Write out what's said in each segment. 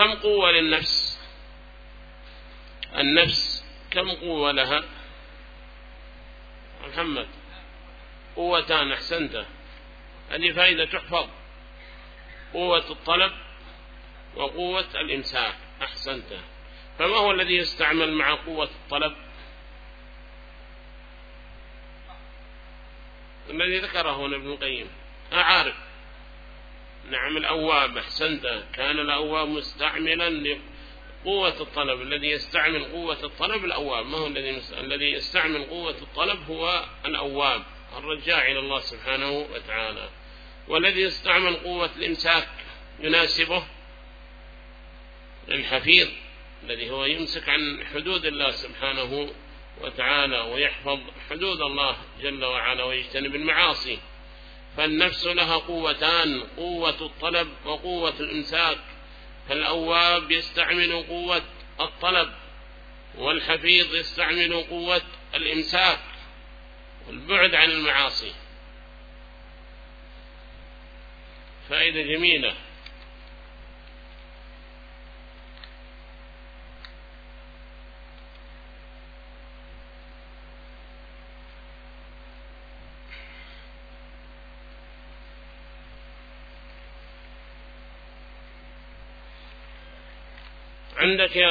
كم قوة للنفس؟ النفس كم قوة لها؟ محمد قوتان أحسنت. هذه فائدة تحفظ. قوة الطلب وقوة الإمساك أحسنت. فما هو الذي يستعمل مع قوة الطلب؟ الذي ذكره هنا ابن القيم. أعارف نعم الأواب أحسنت. كان الأواب مستعملا لقوة الطلب. الذي يستعمل قوة الطلب الأواب. ما هو الذي الذي يستعمل قوة الطلب هو الأواب الرجاع إلى الله سبحانه وتعالى. والذي يستعمل قوة الإمساك يناسبه الحفيظ الذي هو يمسك عن حدود الله سبحانه وتعالى ويحفظ حدود الله جل وعلا ويجتنب المعاصي. فالنفس لها قوتان قوة الطلب وقوة الإمساك فالأواب يستعمل قوة الطلب والحفيظ يستعمل قوة الإمساك والبعد عن المعاصي. فائدة جميلة. عندك يا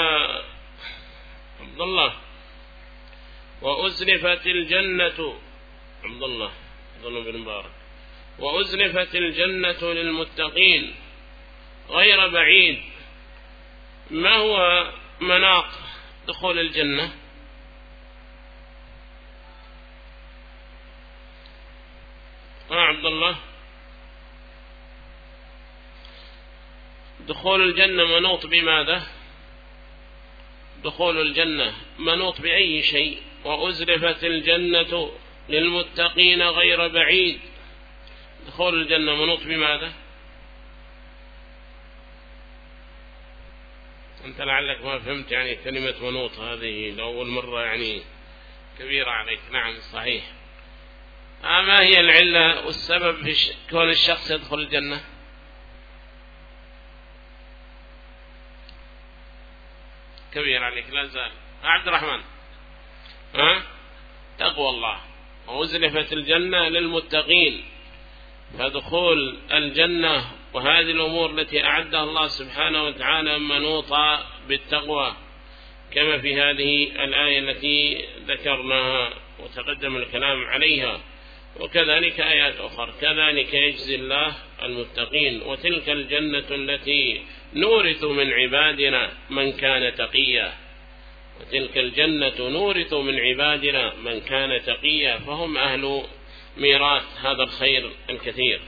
عبد الله. وأزلفت الجنة عبد الله عبد الله بن مبارك. وأزلفت الجنة للمتقين غير بعيد. ما هو مناق دخول الجنة؟ ها عبد الله. دخول الجنة منوط بماذا؟ دخول الجنة منوط بأي شيء وأزرفت الجنة للمتقين غير بعيد. دخول الجنة منوط بماذا أنت لعلك ما فهمت يعني كلمة منوط هذه لأول مرة يعني كبيرة عليك. نعم صحيح. آه، ما هي العلة والسبب في كون الشخص يدخل الجنة؟ كبير عليك لا زال عبد الرحمن. ها؟ تقوى الله. وأزلفت الجنة للمتقين. فدخول الجنة. وهذه الأمور التي أعدها الله سبحانه وتعالى منوطة بالتقوى. كما في هذه الآية التي ذكرناها وتقدم الكلام عليها. وكذلك آيات أخرى. كذلك يجزي الله المتقين. وتلك الجنة التي نورث من عبادنا من كان تقيا. وتلك الجنة نورث من عبادنا من كان تقيا. فهم أهل ميراث هذا الخير الكثير.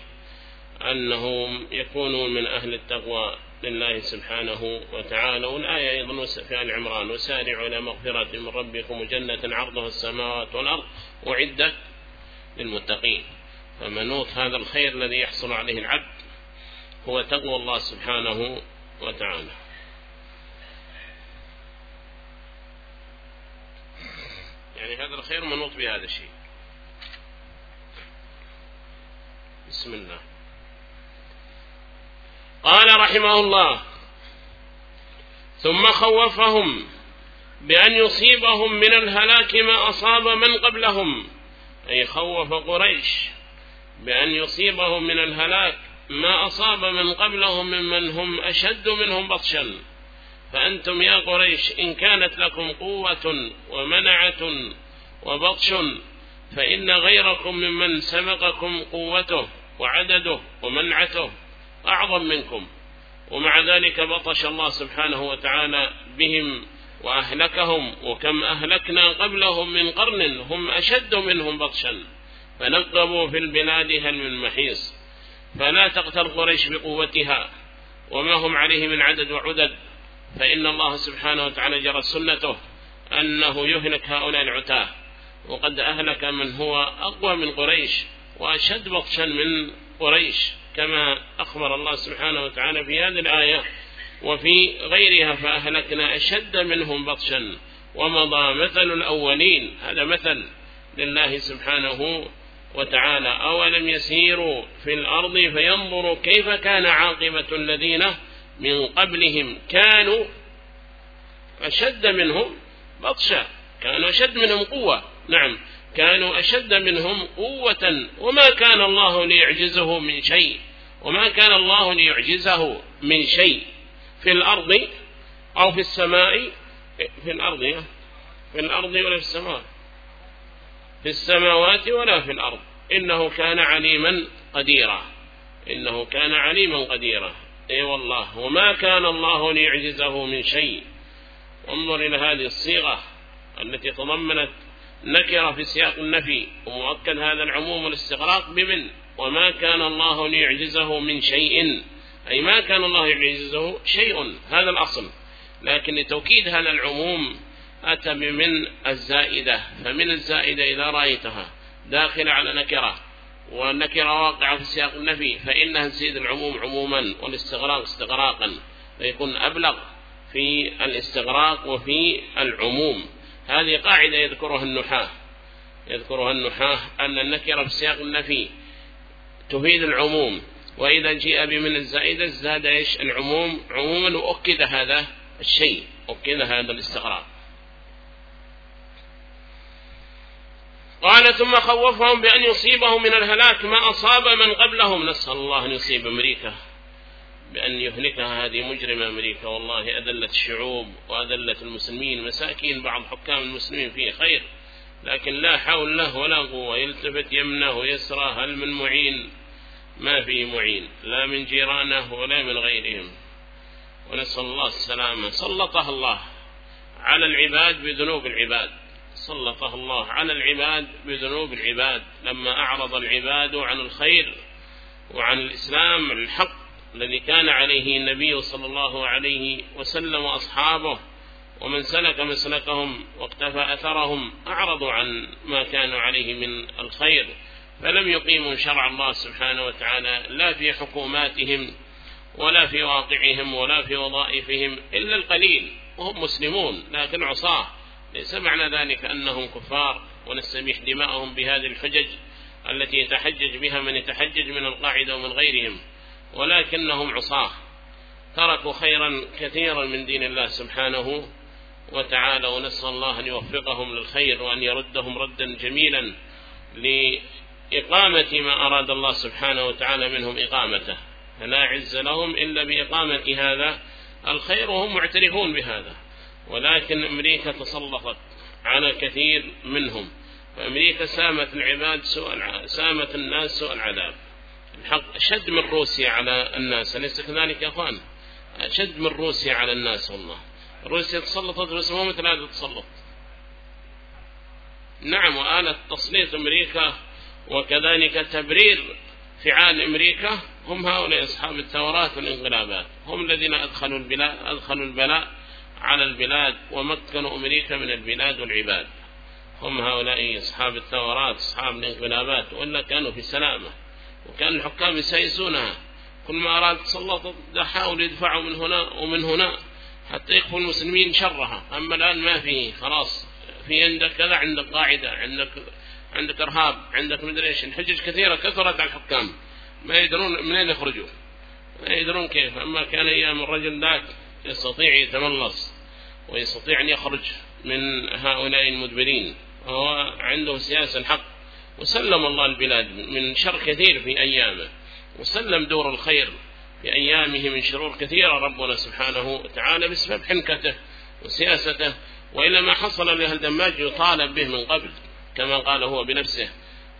أنهم يكونون من أهل التقوى لله سبحانه وتعالى. والآية أيضا في آل عمران. وسارعوا إلى مغفرة من ربكم وجنة عرضها السماوات والأرض. أعدت للمتقين. فمنوط هذا الخير الذي يحصل عليه العبد هو تقوى الله سبحانه وتعالى. يعني هذا الخير منوط بهذا الشيء. بسم الله. قال رحمه الله ثم خوفهم بأن يصيبهم من الهلاك ما أصاب من قبلهم. أي خوف قريش بأن يصيبهم من الهلاك ما أصاب من قبلهم ممن هم أشد منهم بطشا. فأنتم يا قريش إن كانت لكم قوة ومنعة وبطش فإن غيركم ممن سبقكم قوته وعدده ومنعته أعظم منكم. ومع ذلك بطش الله سبحانه وتعالى بهم وأهلكهم وكم أهلكنا قبلهم من قرن هم أشد منهم بطشا. فنقبوا في البلاد هل من محيص. فلا تقتل قريش بقوتها وما هم عليه من عدد وعدد فإن الله سبحانه وتعالى جرت سنته أنه يهلك هؤلاء العتاة. وقد أهلك من هو أقوى من قريش وأشد بطشا من قريش كما أخبر الله سبحانه وتعالى في هذه الآية. وفي غيرها فأهلكنا أشد منهم بطشا ومضى مثل الأولين. هذا مثل لله سبحانه وتعالى أولم يسيروا في الأرض فينظروا كيف كان عاقبة الذين من قبلهم كانوا أشد منهم بطشا كانوا أشد منهم قوة نعم كانوا أشد منهم قوة وما كان الله ليعجزه من شيء وما كان الله ليعجزه من شيء في الأرض أو في السماء في الأرض في الأرض ولا في السماء. في السماوات ولا في الأرض. إنه كان عليما قديرا. إنه كان عليما قديرا. أي والله وما كان الله ليعجزه من شيء. انظر إلى هذه الصيغة التي تضمنت نكرة في سياق النفي ومؤكد هذا العموم والاستغراق بمن؟ وما كان الله ليعجزه من شيء. أي ما كان الله يعجزه شيء هذا الأصل. لكن لتوكيد هذا العموم أتى بمن الزائدة. فمن الزائدة إذا رأيتها. داخلة على نكرة. والنكرة واقعة في سياق النفي. فإنها تزيد العموم عموما والاستغراق استغراقا. فيكون أبلغ في الاستغراق وفي العموم. هذه قاعدة يذكرها النحاة. يذكرها النحاة أن النكرة في سياق النفي تفيد العموم. وإذا جاء بمن الزائدة زاد إيش؟ العموم. عموما وأكد هذا الشيء. أكد هذا الاستغراق. قال ثم خوفهم بأن يصيبهم من الهلاك ما أصاب من قبلهم. نسأل الله أن يصيب أمريكا بأن يهلكها هذه مجرمة أمريكا. والله أذلت الشعوب وأذلت المسلمين. مساكين بعض حكام المسلمين فيه خير لكن لا حول له ولا قوة. يلتفت يمنه ويسره هل من معين؟ ما في معين لا من جيرانه ولا من غيرهم. ونسأل الله السلامة. سلطه الله على العباد بذنوب العباد. سلطه الله على العباد بذنوب العباد لما أعرض العباد عن الخير وعن الإسلام الحق الذي كان عليه النبي صلى الله عليه وسلم وأصحابه ومن سلك مسلكهم واقتفى أثرهم أعرضوا عن ما كانوا عليه من الخير فلم يقيموا شرع الله سبحانه وتعالى لا في حكوماتهم ولا في واقعهم ولا في وظائفهم إلا القليل وهم مسلمون لكن عصاه. ليس معنى ذلك أنهم كفار ونستبيح دماءهم بهذه الحجج التي يتحجج بها من يتحجج من القاعدة ومن غيرهم ولكنهم عصاه. تركوا خيرا كثيرا من دين الله سبحانه وتعالى ونسأل الله أن يوفقهم للخير وأن يردهم ردا جميلا لإقامة ما أراد الله سبحانه وتعالى منهم إقامته. فلا عز لهم إلا بإقامة هذا الخير وهم معترفون بهذا. ولكن أمريكا تسلطت على كثير منهم. فأمريكا سامت العباد سوء سامت الناس سوء العذاب. الحق شد من روسيا على الناس أليس كذلك يا أخوان؟ شد من روسيا على الناس والله. روسيا تسلطت روسيا مو مثل هذا تسلط. نعم وآلة تسليط أمريكا وكذلك تبرير فعال أمريكا هم هؤلاء أصحاب الثورات والانقلابات. هم الذين أدخلوا البلاء, أدخلوا البلاء على البلاد ومكنوا أمريكا من البلاد والعباد. هم هؤلاء أصحاب الثورات أصحاب الانقلابات وإلا كانوا في سلامة وكان الحكام يسيسونها كل ما أراد تسلط دحاول يدفعوا من هنا ومن هنا حتى يقفوا المسلمين شرها. أما الآن ما فيه خلاص في عندك كذا عندك قاعدة عندك عندك إرهاب عندك مدريش إيش. الحجج كثيرة كثرت على الحكام. ما يدرون منين يخرجوا. ما يدرون كيف. أما كان أيام الرجل ذاك يستطيع يتملص. ويستطيع أن يخرج من هؤلاء المدبرين. هو عنده سياسة الحق. وسلم الله البلاد من شر كثير في أيامه. وسلم دور الخير في أيامه من شرور كثيرة. ربنا سبحانه وتعالى بسبب حنكته وسياسته. وإلى ما حصل لهالدماج يطالب به من قبل. كما قال هو بنفسه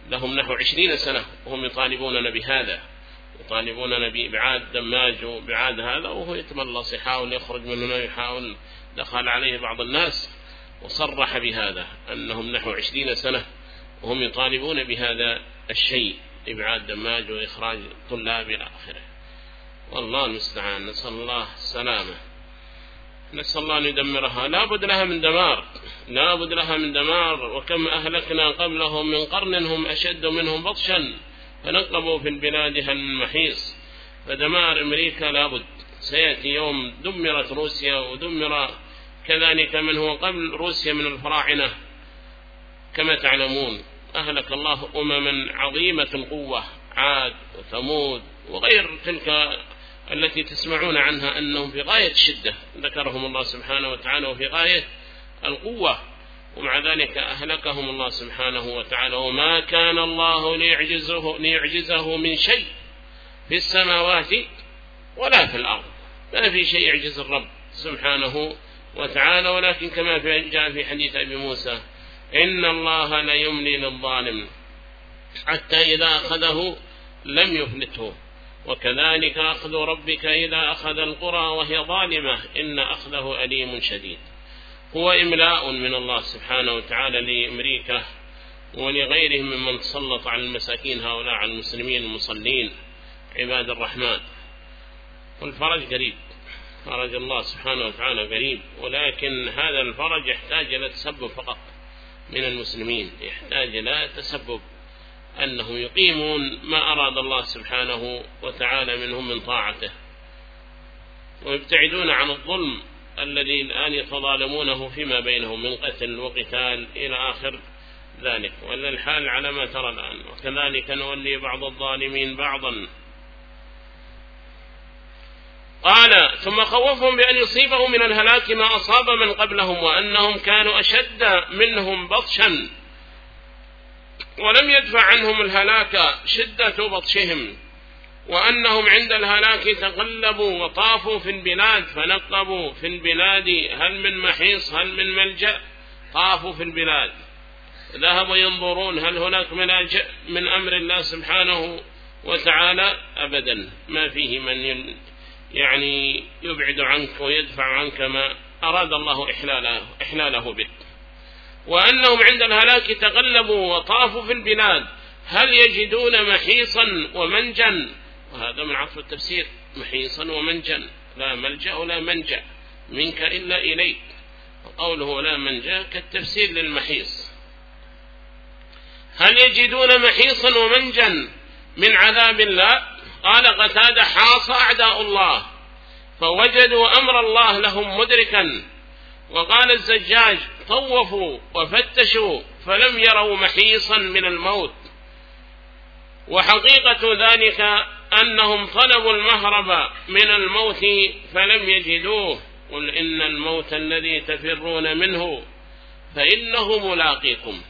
لهم نحو عشرين سنة وهم يطالبوننا بهذا يطالبوننا بإبعاد دماج وإبعاد هذا وهو يتملص يحاول يخرج مننا يحاول دخل عليه بعض الناس وصرح بهذا أنهم نحو عشرين سنة وهم يطالبون بهذا الشيء إبعاد دماج وإخراج طلاب إلى آخره. والله المستعان نسأل الله السلامة. نسأل الله أن يدمرها. لا بد لها من دمار. لا بد لها من دمار. وكم أهلكنا قبلهم من قرن هم أشد منهم بطشا فنقلبوا في البلاد هل محيص فدمار أمريكا لا بد. سيأتي يوم دمرت روسيا ودمر كذلك من هو قبل روسيا من الفراعنة. كما تعلمون أهلك الله أمما عظيمة القوة عاد وثمود وغير تلك التي تسمعون عنها أنهم في غاية الشدة. ذكرهم الله سبحانه وتعالى وفي غاية القوة ومع ذلك أهلكهم الله سبحانه وتعالى. وما كان الله ليعجزه, ليعجزه من شيء في السماوات ولا في الأرض. ما في شيء يعجز الرب سبحانه وتعالى ولكن كما في جاء في حديث أبي موسى إن الله لا يملي للظالم حتى إذا أخذه لم يفلته. وكذلك أخذ ربك إذا أخذ القرى وهي ظالمة إن أخذه أليم شديد. هو إملاء من الله سبحانه وتعالى لأمريكا ولغيرهم ممن تسلط على المساكين هؤلاء على المسلمين المصلين عباد الرحمن. والفرج قريب. فرج الله سبحانه وتعالى قريب ولكن هذا الفرج يحتاج إلى تسبب فقط من المسلمين. يحتاج إلى تسبب. أنهم يقيمون ما أراد الله سبحانه وتعالى منهم من طاعته. ويبتعدون عن الظلم الذي الآن يتظالمونه فيما بينهم من قتل وقتال إلى آخر ذلك. ولا الحال على ما ترى الآن. وكذلك نولي بعض الظالمين بعضا. قال ثم خوفهم بأن يصيبهم من الهلاك ما أصاب من قبلهم وأنهم كانوا أشد منهم بطشا ولم يدفع عنهم الهلاك شدة بطشهم وأنهم عند الهلاك تقلبوا وطافوا في البلاد فنقبوا في البلاد هل من محيص هل من ملجأ؟ طافوا في البلاد. ذهبوا ينظرون هل هناك ملاجئ من أمر الله سبحانه وتعالى؟ أبدا. ما فيه من يعني يبعد عنك ويدفع عنك ما أراد الله إحلاله, إحلاله به. وأنهم عند الهلاك تغلبوا وطافوا في البلاد. هل يجدون محيصا ومنجا؟ وهذا من عطف التفسير. محيصا ومنجا. لا ملجأ ولا منجأ. منك إلا إليك. وقوله لا منجأ كالتفسير للمحيص. هل يجدون محيصا ومنجا من عذاب الله؟ قال قتادة حاص أعداء الله فوجدوا أمر الله لهم مدركا وقال الزجاج طوفوا وفتشوا فلم يروا محيصا من الموت. وحقيقة ذلك أنهم طلبوا المهرب من الموت فلم يجدوه قل إن الموت الذي تفرون منه فإنه ملاقيكم.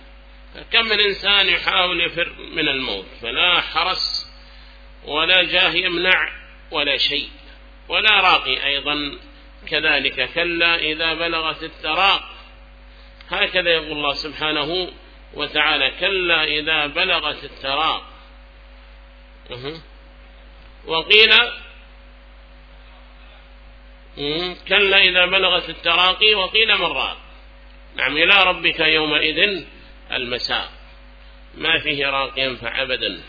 فكم من إنسان يحاول يفر من الموت؟ فلا حرص ولا جاه يمنع ولا شيء ولا راقي أيضا. كذلك كلا إذا بلغت التراق هكذا يقول الله سبحانه وتعالى كلا إذا بلغت التراق وقيل كلا إذا بلغت التراقي وقيل مرات نعم إلى ربك يومئذ المساء ما فيه راقيا فعبدا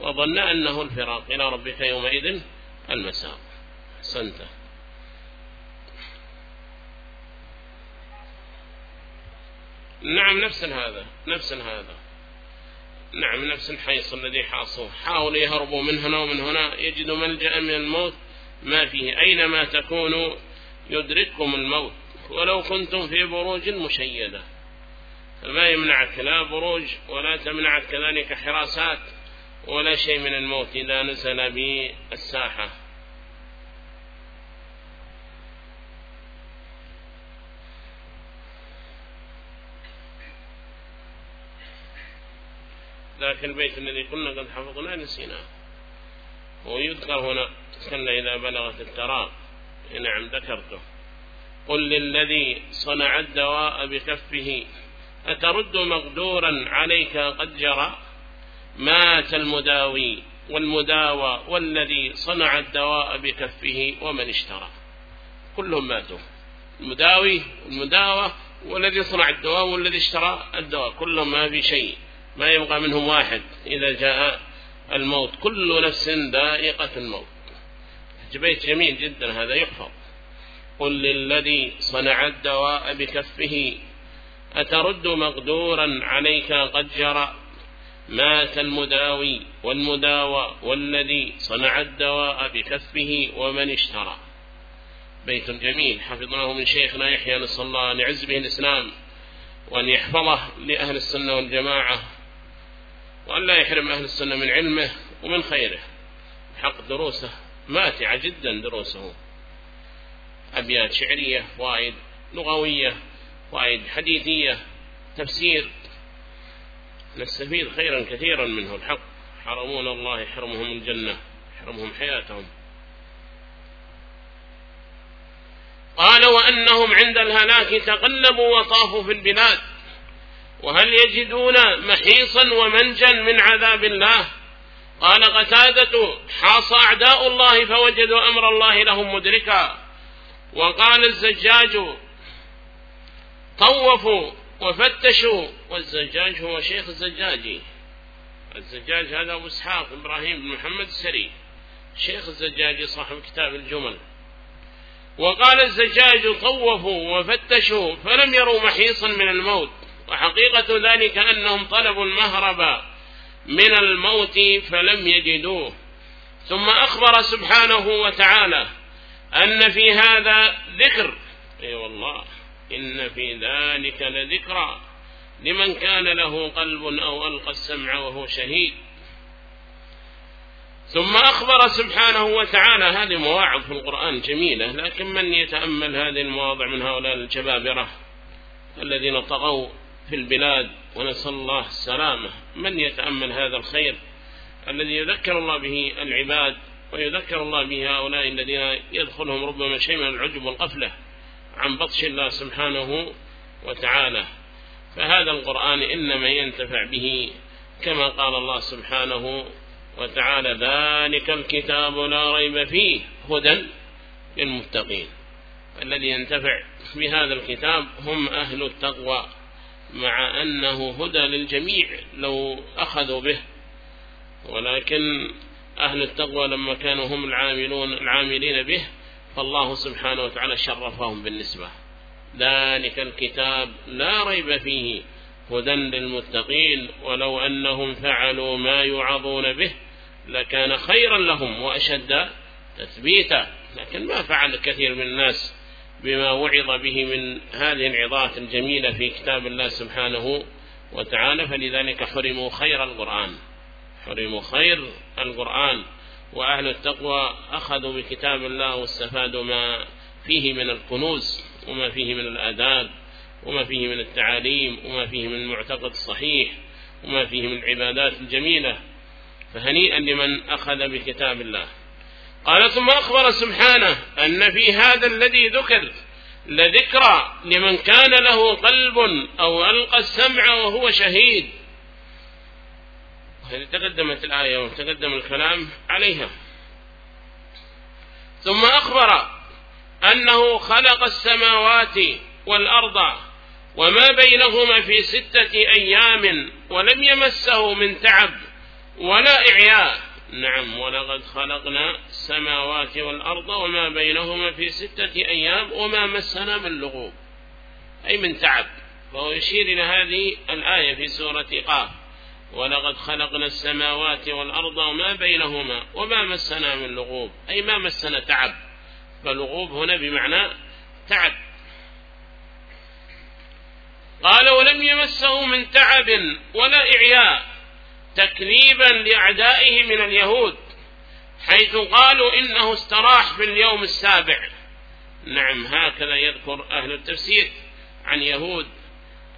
وظن أنه الفراق. إلى ربك يومئذ المساق. سنته نعم نفس هذا نفس هذا. نعم نفس الحيص الذي حاصوه حاولوا يهربوا من هنا ومن هنا. يجدوا ملجأ من الموت. ما فيه. أينما تكونوا يدرككم الموت. ولو كنتم في بروج مشيدة. فما يمنعك. لا بروج ولا تمنعك كذلك حراسات. ولا شيء من الموت إذا نزل به الساحة. ذاك البيت الذي كنا قد حفظنا نسيناه. ويذكر هنا كلا إذا بلغت التراب. إيه نعم ذكرته. قل للذي صنع الدواء بكفه أترد مقدورا عليك قد جرى؟ مات المداوي والمداوى والذي صنع الدواء بكفه ومن اشترى كلهم ماتوا. المداوي والمداوى والذي صنع الدواء والذي اشترى الدواء كلهم ما في شيء ما يبقى منهم واحد إذا جاء الموت. كل نفس ذائقة الموت. بيت جميل جدا هذا يحفظ. قل للذي صنع الدواء بكفه أترد مقدورا عليك قد جرى؟ مات المداوي والمداوى والذي صنع الدواء بكفه ومن اشترى. بيت جميل حفظناه من شيخنا يحيى نسأل الله أن يعز به الإسلام وأن يحفظه لأهل السنة والجماعة وأن لا يحرم أهل السنة من علمه ومن خيره. حق دروسه ماتعة جدا دروسه. أبيات شعرية وايد لغوية وايد حديثية تفسير نستفيد خيرا كثيرا منه الحق. حرمون الله يحرمهم الجنة يحرمهم حياتهم. قال وأنهم عند الهلاك تقلبوا وطافوا في البلاد. وهل يجدون محيصا ومنجا من عذاب الله؟ قال قتادة حاص أعداء الله فوجدوا أمر الله لهم مدركا. وقال الزجاج طوفوا وفتشوا والزجاج هو شيخ الزجاجي. الزجاج هذا أبو إسحاق إبراهيم بن محمد السري شيخ الزجاجي صاحب كتاب الجمل. وقال الزجاج طوفوا وفتشوا فلم يروا محيصا من الموت. وحقيقة ذلك أنهم طلبوا المهرب من الموت فلم يجدوه. ثم أخبر سبحانه وتعالى أن في هذا ذكر. أي والله. إن في ذلك لذكرى. لمن كان له قلب أو ألقى السمع وهو شهيد. ثم أخبر سبحانه وتعالى هذه مواعظ في القرآن جميلة لكن من يتأمل هذه المواضع من هؤلاء الجبابرة الذين طغوا في البلاد؟ ونسأل الله السلامة. من يتأمل هذا الخير الذي يذكر الله به العباد ويذكر الله به هؤلاء الذين يدخلهم ربما شيء من العجب والقفلة عن بطش الله سبحانه وتعالى. فهذا القرآن إنما ينتفع به كما قال الله سبحانه وتعالى ذلك الكتاب لا ريب فيه هدى للمتقين. الذي ينتفع بهذا الكتاب هم أهل التقوى مع أنه هدى للجميع لو أخذوا به. ولكن أهل التقوى لما كانوا هم العاملون العاملين به فالله سبحانه وتعالى شرفهم بالنسبة ذلك الكتاب لا ريب فيه هدى للمتقين ولو أنهم فعلوا ما يعظون به لكان خيرا لهم وأشد تثبيتا لكن ما فعل كثير من الناس بما وعظ به من هذه العظات الجميلة في كتاب الله سبحانه وتعالى فلذلك حرموا خير القرآن۔ حرموا خير القرآن۔ وأهل التقوى أخذوا بكتاب الله واستفادوا ما فيه من الكنوز وما فيه من الآداب وما فيه من التعاليم وما فيه من المعتقد الصحيح وما فيه من العبادات الجميلة فهنيئا لمن أخذ بكتاب الله. قال ثم أخبر سبحانه أن في هذا الذي ذكر لذكرى لمن كان له قلب أو ألقى السمع وهو شهيد. هذه تقدمت الآية وتقدم الكلام عليها. ثم أخبر أنه خلق السماوات والأرض وما بينهما في ستة أيام ولم يمسه من تعب ولا إعياء. نعم ولقد خلقنا السماوات والأرض وما بينهما في ستة أيام وما مسنا من لغوب. أي من تعب. فهو يشير إلى هذه الآية في سورة قاف ولقد خلقنا السماوات والأرض وما بينهما وما مسنا من لغوب. أي ما مسنا تعب. فلغوب هنا بمعنى تعب. قال ولم يمسه من تعب ولا إعياء تكذيبا لأعدائه من اليهود حيث قالوا إنه استراح في اليوم السابع. نعم هكذا يذكر أهل التفسير عن يهود.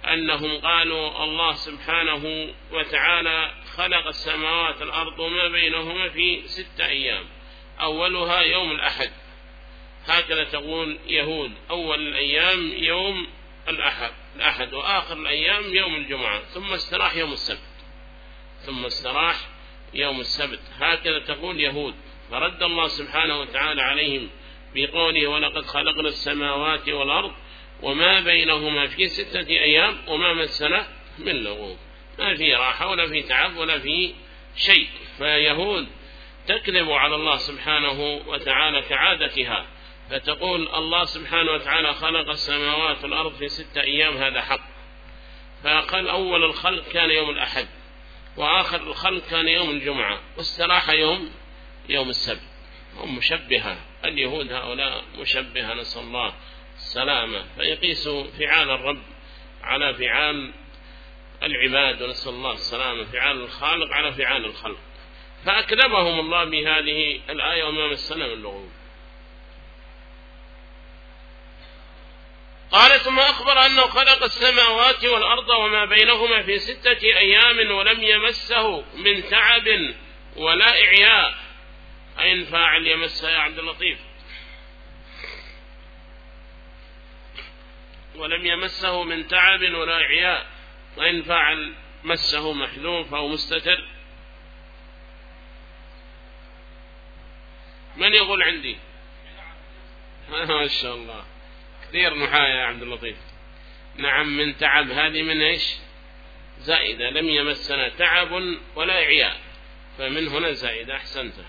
أنهم قالوا الله سبحانه وتعالى خلق السماوات الأرض وما بينهما في ستة أيام. أولها يوم الأحد. هكذا تقول يهود. أول الأيام يوم الأحد, الأحد وآخر الأيام يوم الجمعة. ثم استراح يوم السبت. ثم استراح يوم السبت. هكذا تقول يهود. فرد الله سبحانه وتعالى عليهم بقوله ولقد خلقنا السماوات والأرض وما بينهما في ستة أيام وما مسنا من لغوب. ما في راحة ولا في تعب ولا في شيء. فيهود تكذب على الله سبحانه وتعالى كعادتها. فتقول الله سبحانه وتعالى خلق السماوات والأرض في ستة أيام هذا حق. فقال أول الخلق كان يوم الأحد وآخر الخلق كان يوم الجمعة واستراح يوم يوم السبت. هم مشبهة. اليهود هؤلاء مشبهة نسأل الله سلامة. فيقيس فعال الرب على فعال العباد ونسأل الله السلامة. فعال الخالق على فعال الخلق. فأكذبهم الله بهذه الآية وما السلام اللغوي قال ثم أخبر أنه خلق السماوات والأرض وما بينهما في ستة أيام ولم يمسه من تعب ولا إعياء. أين فاعل يمسه يا عبد اللطيف. ولم يمسه من تعب ولا عياء وإن فعل مسه محذوف أو مستتر. من يقول عندي؟ ما شاء الله. كثير نحايا يا عبد اللطيف. نعم من تعب. هذه من إيش؟ زائدة. لم يمسنا تعب ولا عياء فمن هنا زائدة. أحسنته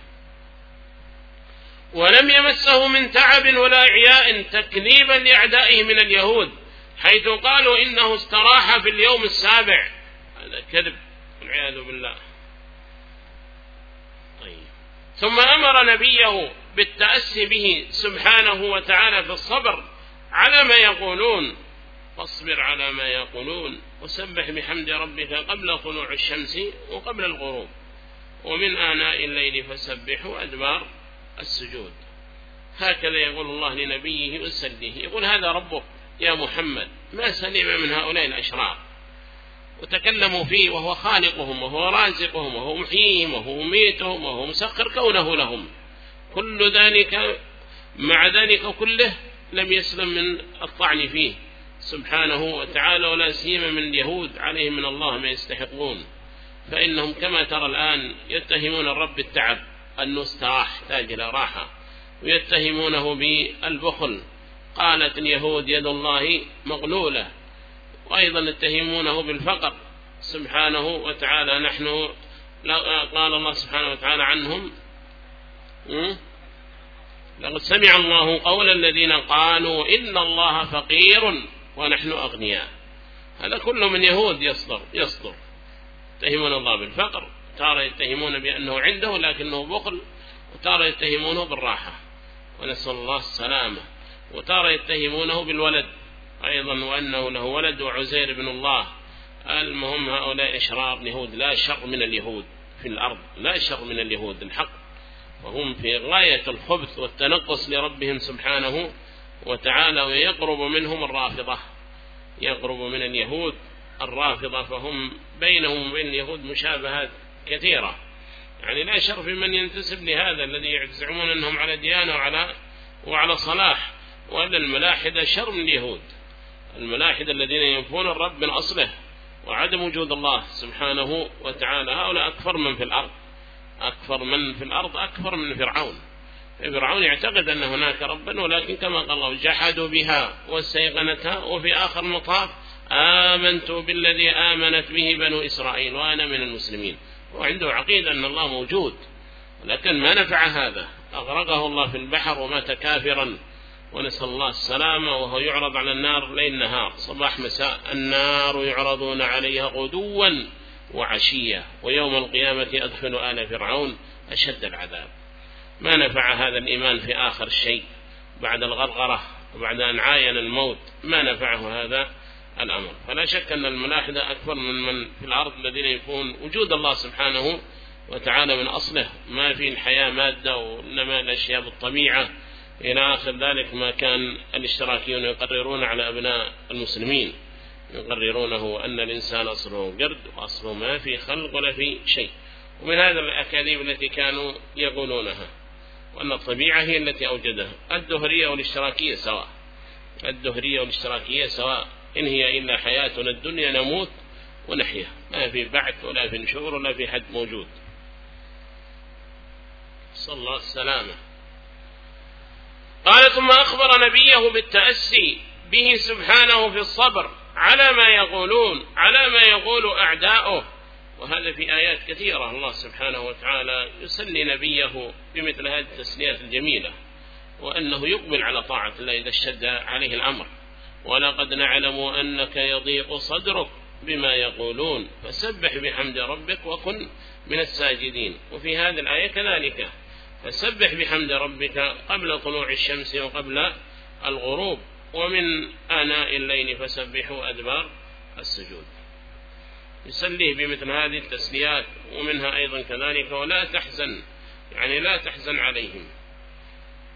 ولم يمسه من تعب ولا عياء تكنيبا لأعدائه من اليهود حيث قالوا إنه استراح في اليوم السابع. هذا كذب والعياذ بالله. طيب. ثم أمر نبيه بالتأسي به سبحانه وتعالى في الصبر على ما يقولون. فاصبر على ما يقولون وسبح بحمد ربك قبل طلوع الشمس وقبل الغروب. ومن آناء الليل فسبحوا أدبار. السجود. هكذا يقول الله لنبيه وسلمه يقول هذا ربك يا محمد ما سلم من هؤلاء الأشرار. وتكلموا فيه وهو خالقهم وهو رازقهم وهو محييهم وهو ميتهم وهو مسخر كونه لهم. كل ذلك مع ذلك كله لم يسلم من الطعن فيه. سبحانه وتعالى ولا سيما من اليهود عليهم من الله ما يستحقون. فإنهم كما ترى الآن يتهمون الرب التعب. النستاع يحتاج إلى راحة ويتهمونه بالبخل. قالت اليهود يد الله مغلولة. وأيضا يتهمونه بالفقر. سبحانه وتعالى نحن قال الله سبحانه وتعالى عنهم لقد سمع الله قول الذين قالوا إن الله فقير ونحن أغنياء. هذا كله من يهود يصدر يصدر. تهمون الله بالفقر. وتارة يتهمون بأنه عنده لكنه بخل وتارة يتهمونه بالراحة. ونسأل الله السلامة. وتارة يتهمونه بالولد أيضا وأنه له ولد وعزير بن الله. المهم هؤلاء إشرار اليهود. لا شر من اليهود في الأرض. لا شر من اليهود. الحق. وهم في غاية الخبث والتنقص لربهم سبحانه وتعالى ويقرب منهم الرافضة. يقرب من اليهود الرافضة فهم بينهم وبين اليهود مشابهات. كثيرة. يعني لا شر في من ينتسب لهذا الذي يزعمون أنهم على ديانة وعلى, وعلى صلاح وأن الملاحدة شر من اليهود. الملاحدة الذين ينفون الرب من أصله وعدم وجود الله سبحانه وتعالى. هؤلاء أكفر من في الأرض. أكفر من في الأرض أكفر من فرعون. فرعون يعتقد أن هناك ربا ولكن كما قال الله جحدوا بها واستيقنتها وفي آخر المطاف آمنت بالذي آمنت به بنو إسرائيل وأنا من المسلمين. وعنده عقيدة أن الله موجود لكن ما نفع هذا؟ أغرقه الله في البحر ومات كافرا ونسأل الله السلامة وهو يعرض على النار ليل نهار صباح مساء النار يعرضون عليها غدوا وعشية ويوم القيامة أدخل آل فرعون أشد العذاب. ما نفع هذا الإيمان في آخر شيء؟ بعد الغرغرة وبعد أن عاين الموت ما نفعه هذا؟ الأمر. فلا شك أن الملاحدة أكبر من من في العرض الذين يكون وجود الله سبحانه وتعالى من أصله. ما في الحياة مادة وإنما الأشياء بالطبيعة إلى آخر ذلك ما كان الاشتراكيون يقررون على أبناء المسلمين. يقررونه أن الإنسان أصله قرد وأصله ما في خلق ولا في شيء. ومن هذا الأكاذيب التي كانوا يقولونها. وأن الطبيعة هي التي أوجدها. الدهرية والاشتراكية سواء. الدهرية والاشتراكية سواء. إن هي إلا حياتنا الدنيا نموت ونحيا. ما في بعث ولا في نشور ولا في حد موجود. صلى الله السلامة قال ثم أخبر نبيه بالتأسي به سبحانه في الصبر على ما يقولون على ما يقول أعداؤه. وهذا في آيات كثيرة. الله سبحانه وتعالى يسلي نبيه بمثل هذه التسليات الجميلة. وأنه يقبل على طاعة الله إذا اشتد عليه الأمر. ولقد نعلم أنك يضيق صدرك بما يقولون. فسبح بحمد ربك وكن من الساجدين. وفي هذه الآية كذلك. فسبح بحمد ربك قبل طلوع الشمس وقبل الغروب. ومن آناء الليل فسبحوا أدبار السجود. يسليه بمثل هذه التسليات. ومنها أيضا كذلك. ولا تحزن. يعني لا تحزن عليهم.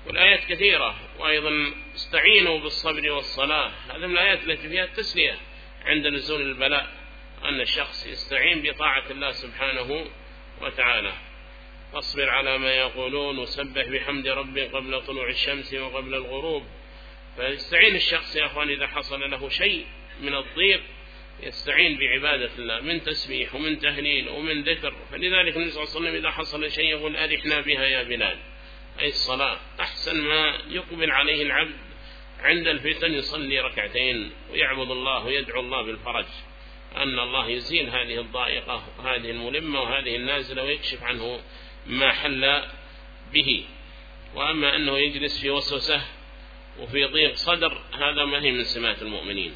والآيات كثيرة وأيضا استعينوا بالصبر والصلاة. هذه الآيات التي فيها التسلية عند نزول البلاء أن الشخص يستعين بطاعة الله سبحانه وتعالى. فاصبر على ما يقولون وسبح بحمد ربي قبل طلوع الشمس وقبل الغروب. فيستعين الشخص يا أخوان إذا حصل له شيء من الضيق يستعين بعبادة الله من تسبيح ومن تهليل ومن ذكر. فلذلك النبي صلى الله عليه وسلم إذا حصل شيء يقول أرحنا بها يا بلال. أي الصلاة. أحسن ما يقبل عليه العبد عند الفتن يصلي ركعتين ويعبد الله ويدعو الله بالفرج. أن الله يزيل هذه الضائقة وهذه الملمة وهذه النازلة ويكشف عنه ما حل به. وأما أنه يجلس في وسوسة وفي ضيق صدر هذا ما هي من سمات المؤمنين.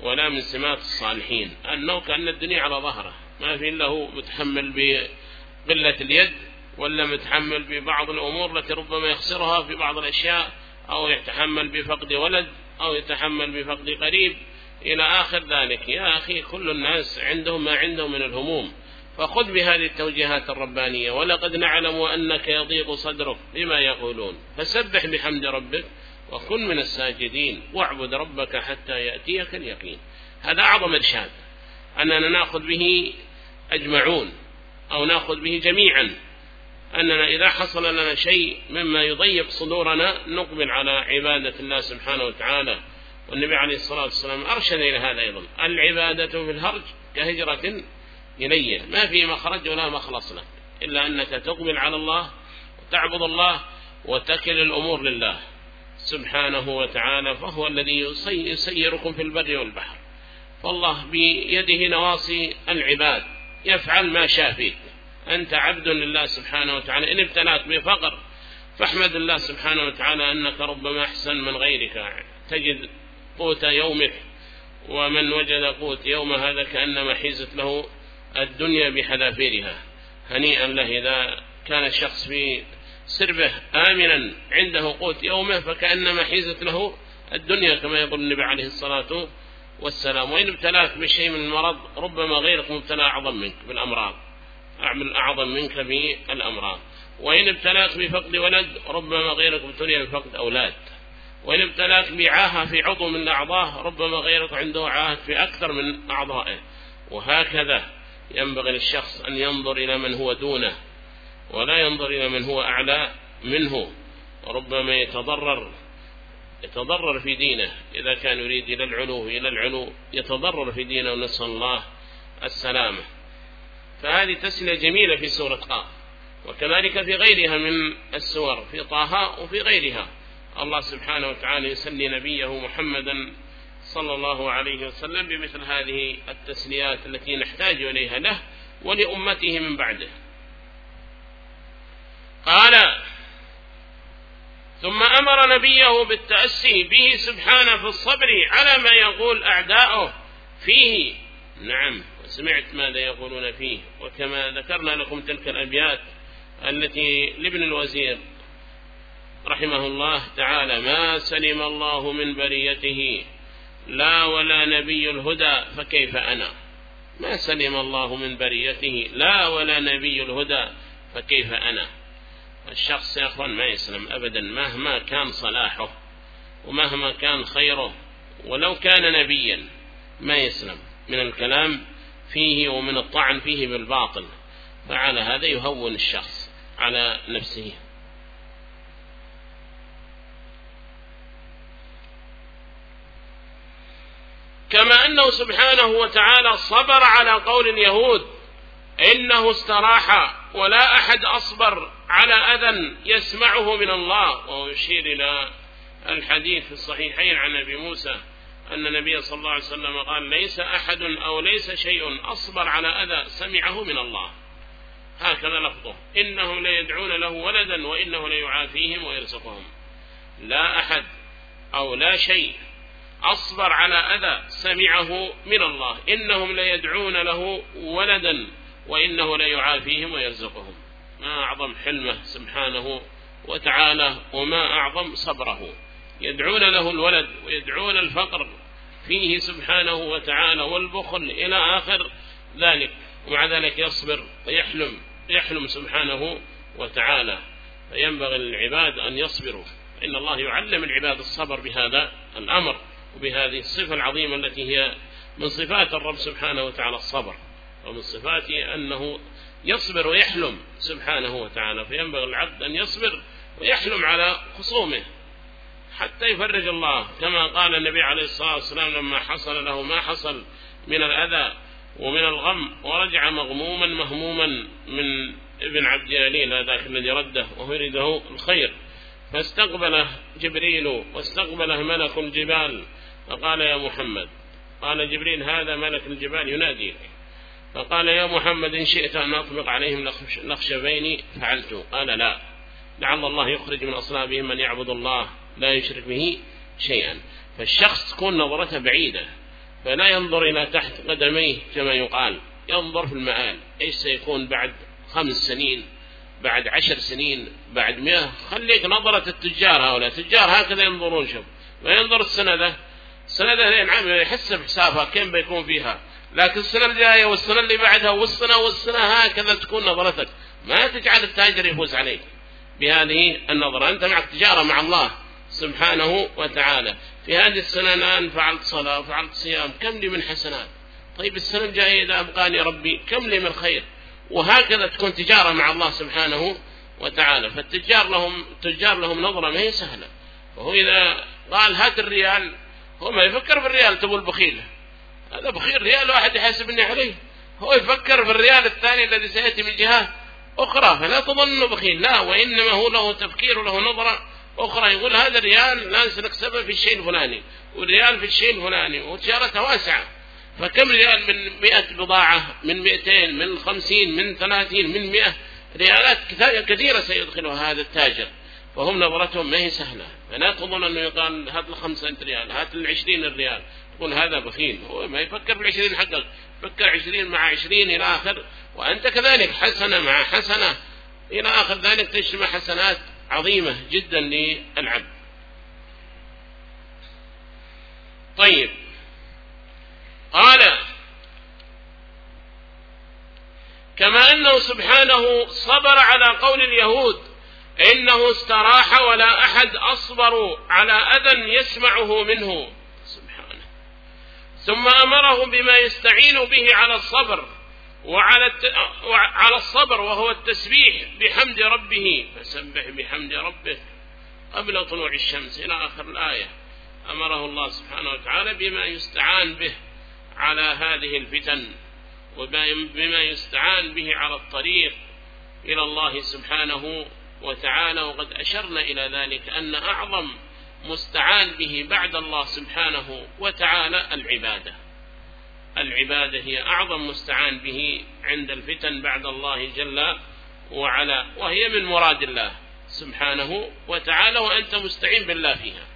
ولا من سمات الصالحين. أنه كأن الدنيا على ظهره. ما في إلا هو متحمل بقلة اليد ولا متحمل ببعض الأمور التي ربما يخسرها في بعض الأشياء أو يتحمل بفقد ولد أو يتحمل بفقد قريب إلى آخر ذلك. يا أخي كل الناس عندهم ما عندهم من الهموم. فخذ بهذه التوجيهات الربانية. ولقد نعلم أنك يضيق صدرك بما يقولون. فسبح بحمد ربك وكن من الساجدين. واعبد ربك حتى يأتيك اليقين. هذا أعظم إرشاد. أننا نأخذ به أجمعون أو نأخذ به جميعا. أننا إذا حصل لنا شيء مما يضيق صدورنا نقبل على عبادة الله سبحانه وتعالى. والنبي عليه الصلاة والسلام أرشد إلى هذا أيضا. العبادة في الهرج كهجرة إلي. ما في مخرج ولا مخلص لك. إلا أنك تقبل على الله وتعبد الله وتكل الأمور لله سبحانه وتعالى. فهو الذي يسيركم في البر والبحر. فالله بيده نواصي العباد. يفعل ما شاء فيه. أنت عبد لله سبحانه وتعالى. إن ابتلاك بفقر فاحمد الله سبحانه وتعالى أنك ربما أحسن من غيرك. تجد قوت يومك ومن وجد قوت يوم هذا كأنما حيزت له الدنيا بحذافيرها. هنيئا له إذا كان الشخص في سربه آمنا عنده قوت يومه فكأنما حيزت له الدنيا كما يقول النبي عليه الصلاة والسلام. وإن ابتلاك بشيء من المرض ربما غيرك مبتلى أعظم منك بالأمراض. أعظم منك في بالأمراض وإن ابتلاك بفقد ولد ربما غيرك ابتلي بفقد أولاد. وإن ابتلاك بعاهة في عضو من الأعضاء ربما غيرك عنده عاهة في أكثر من أعضائه. وهكذا ينبغي للشخص أن ينظر إلى من هو دونه ولا ينظر إلى من هو أعلى منه. ربما يتضرر يتضرر في دينه. إذا كان يريد إلى العلو إلى العلو يتضرر في دينه ونسى الله السلامة. فهذه تسلية جميلة في سورة قاف وكذلك في غيرها من السور في طه وفي غيرها. الله سبحانه وتعالى يسلي نبيه محمدا صلى الله عليه وسلم بمثل هذه التسليات التي نحتاج إليها له ولأمته من بعده. قال ثم أمر نبيه بالتأسي به سبحانه في الصبر على ما يقول أعداؤه فيه. نعم. سمعت ماذا يقولون فيه وكما ذكرنا لكم تلك الأبيات التي لابن الوزير رحمه الله تعالى ما سلم الله من بريته لا ولا نبي الهدى فكيف أنا؟ ما سلم الله من بريته لا ولا نبي الهدى فكيف أنا؟ الشخص يا أخوان ما يسلم أبدا مهما كان صلاحه ومهما كان خيره ولو كان نبيا ما يسلم. من الكلام فيه ومن الطعن فيه بالباطل. فعلى هذا يهون الشخص على نفسه. كما أنه سبحانه وتعالى صبر على قول اليهود إنه استراح ولا أحد أصبر على أذى يسمعه من الله. وهو يشير إلى الحديث في الصحيحين عن أبي موسى. أن النبي صلى الله عليه وسلم قال ليس أحد أو ليس شيء أصبر على أذى سمعه من الله. هكذا لفظه. إنهم ليدعون له ولدا وإنه ليعافيهم ويرزقهم. لا أحد أو لا شيء أصبر على أذى سمعه من الله. إنهم ليدعون له ولدا وإنه ليعافيهم ويرزقهم. ما أعظم حلمه سبحانه وتعالى وما أعظم صبره. يدعون له الولد ويدعون الفقر فيه سبحانه وتعالى والبخل إلى آخر ذلك ومع ذلك يصبر ويحلم يحلم سبحانه وتعالى فينبغي للعباد أن يصبروا إن الله يعلم العباد الصبر بهذا الأمر وبهذه الصفة العظيمة التي هي من صفات الرب سبحانه وتعالى الصبر ومن صفاته أنه يصبر ويحلم سبحانه وتعالى فينبغي العبد أن يصبر ويحلم على خصومه. حتى يفرج الله كما قال النبي عليه الصلاة والسلام لما حصل له ما حصل من الأذى ومن الغم ورجع مغموما مهموما من ابن عبد جليل ذاك الذي رده وهرده الخير. فاستقبله جبريل واستقبله ملك الجبال فقال يا محمد قال جبريل هذا ملك الجبال ينادي فقال يا محمد إن شئت أن أطبق عليهم نخشبين فعلت. قال لا لعل الله يخرج من أصلابهم من يعبد الله. لا يشرك به شيئا. فالشخص تكون نظرته بعيدة فلا ينظر إلى تحت قدميه كما يقال ينظر في المآل. إيش سيكون بعد خمس سنين بعد عشر سنين بعد مئة؟ خليك نظرة التجار هؤلاء. التجار هكذا ينظرون شب وينظر السنة السندة السنة ده ينعم يحس بحسابها كم بيكون فيها. لكن السنة الجاية والسنة اللي بعدها والسنة والسنة هكذا تكون نظرتك. ما تجعل التاجر يفوز عليك. بهذه النظرة. أنت معك تجارة مع الله. سبحانه وتعالى. في هذه السنة الآن فعلت صلاة وفعلت صيام. كم لي من حسنات؟ طيب السنة الجاية إذا أبقاني ربي كم لي من خير؟ وهكذا تكون تجارة مع الله سبحانه وتعالى. فالتجار لهم التجار لهم نظرة ما هي سهلة. وهو إذا قال هات الريال هو ما يفكر في الريال تبو البخيل. هذا بخيل ريال واحد يحاسبني عليه. هو يفكر في الريال الثاني الذي سيأتي من جهة أخرى. فلا تظن بخيل. لا وإنما هو له تفكير وله نظرة. أخرى يقول هذا الريال ناس نكسبه في الشيء الفلاني والريال في الشيء الفلاني وتجارته واسعة. فكم ريال من مئة بضاعة من مئتين من خمسين من ثلاثين من مئة؟ ريالات كثيرة سيدخلها هذا التاجر. وهم نظرتهم ما هي سهلة. فلا تظن أنه يقال هات الخمسة ريال هات العشرين الريال. تقول هذا بخيل هو ما يفكر في العشرين حقك. فكر عشرين مع عشرين إلى آخر وأنت كذلك حسنة مع حسنة. إلى آخر ذلك تجمع حسنات. عظيمة جدا للعبد طيب. قال كما أنه سبحانه صبر على قول اليهود إنه استراح ولا أحد أصبر على أذى يسمعه منه. سبحانه. ثم أمره بما يستعين به على الصبر. وعلى على الصبر وهو التسبيح بحمد ربه فسبح بحمد ربه قبل طلوع الشمس إلى آخر الآية. أمره الله سبحانه وتعالى بما يستعان به على هذه الفتن وبما يستعان به على الطريق إلى الله سبحانه وتعالى. وقد أشرنا إلى ذلك أن أعظم مستعان به بعد الله سبحانه وتعالى العبادة. العبادة هي أعظم مستعان به عند الفتن بعد الله جل وعلا وهي من مراد الله سبحانه وتعالى وأنت مستعين بالله فيها.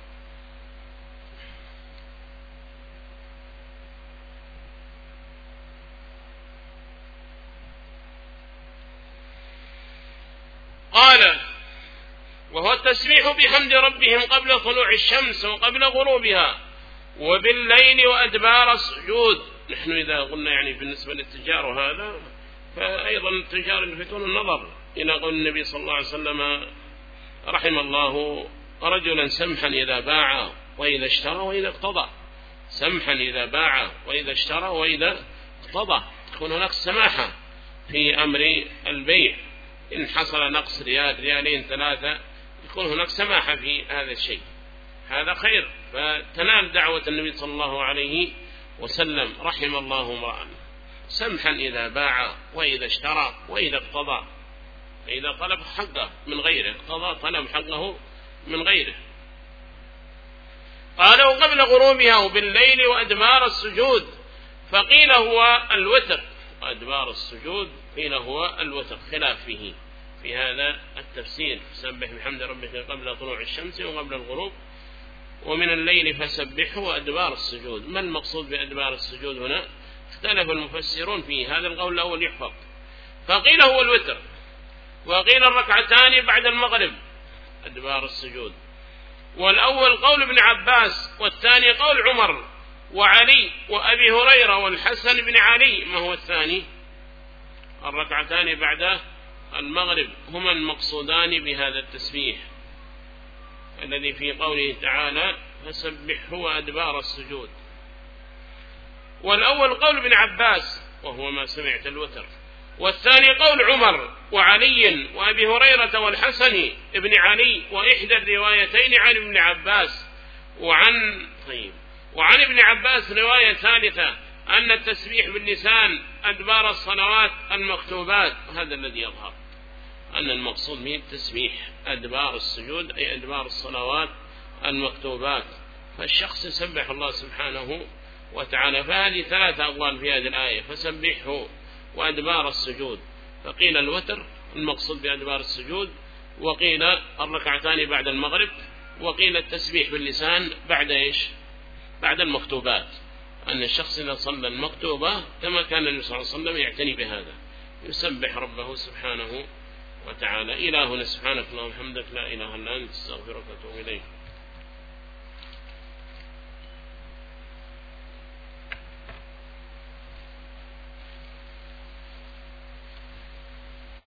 قال وهو التسبيح بحمد ربهم قبل طلوع الشمس وقبل غروبها وبالليل وأدبار السجود. نحن إذا قلنا يعني بالنسبة للتجار وهذا فأيضا التجار يلفتون النظر. إلى قول النبي صلى الله عليه وسلم رحم الله رجلا سمحا إذا باع وإذا اشترى وإذا اقتضى. سمحا إذا باع وإذا اشترى وإذا اقتضى. تكون هناك سماحة في أمر البيع. إن حصل نقص ريال ريالين ثلاثة يكون هناك سماحة في هذا الشيء. هذا خير. فتنال دعوة النبي صلى الله عليه وسلم رحم الله امرأ. سمحا إذا باع وإذا اشترى وإذا اقتضى. فإذا طلب حقه من غيره اقتضى طلب حقه من غيره. قال وقبل غروبها وبالليل وأدبار السجود فقيل هو الوتر. وأدبار السجود قيل هو الوتر خلاف فيه في هذا التفسير. سبح بحمد ربك قبل طلوع الشمس وقبل الغروب. ومن الليل فسبحه وأدبار السجود. ما المقصود بأدبار السجود هنا؟ اختلف المفسرون فيه. هذا القول الأول يحفظ. فقيل هو الوتر. وقيل الركعتان بعد المغرب. أدبار السجود. والأول قول ابن عباس والثاني قول عمر وعلي وأبي هريرة والحسن بن علي. ما هو الثاني؟ الركعتان بعد المغرب. هما المقصودان بهذا التسبيح. الذي في قوله تعالى فسبحه أدبار السجود. والأول قول ابن عباس وهو ما سمعت الوتر. والثاني قول عمر وعلي وأبي هريرة والحسن ابن علي وإحدى الروايتين عن ابن عباس. وعن طيب وعن ابن عباس رواية ثالثة أن التسبيح باللسان أدبار الصلوات المكتوبات وهذا الذي يظهر. أن المقصود به التسبيح أدبار السجود أي أدبار الصلوات المكتوبات. فالشخص يسبح الله سبحانه وتعالى فهذه ثلاثة أقوال في هذه الآية. فسبحه وأدبار السجود. فقيل الوتر المقصود بأدبار السجود. وقيل الركعتان بعد المغرب. وقيل التسبيح باللسان بعد إيش؟ بعد المكتوبات. أن الشخص إذا صلى المكتوبة كما كان النبي صلى الله عليه وسلم يعتني بهذا. يسبح ربه سبحانه وتعالى إلهنا سبحانك اللهم حمدك لا إله إلا أنت استغفرك وأتوب إليك.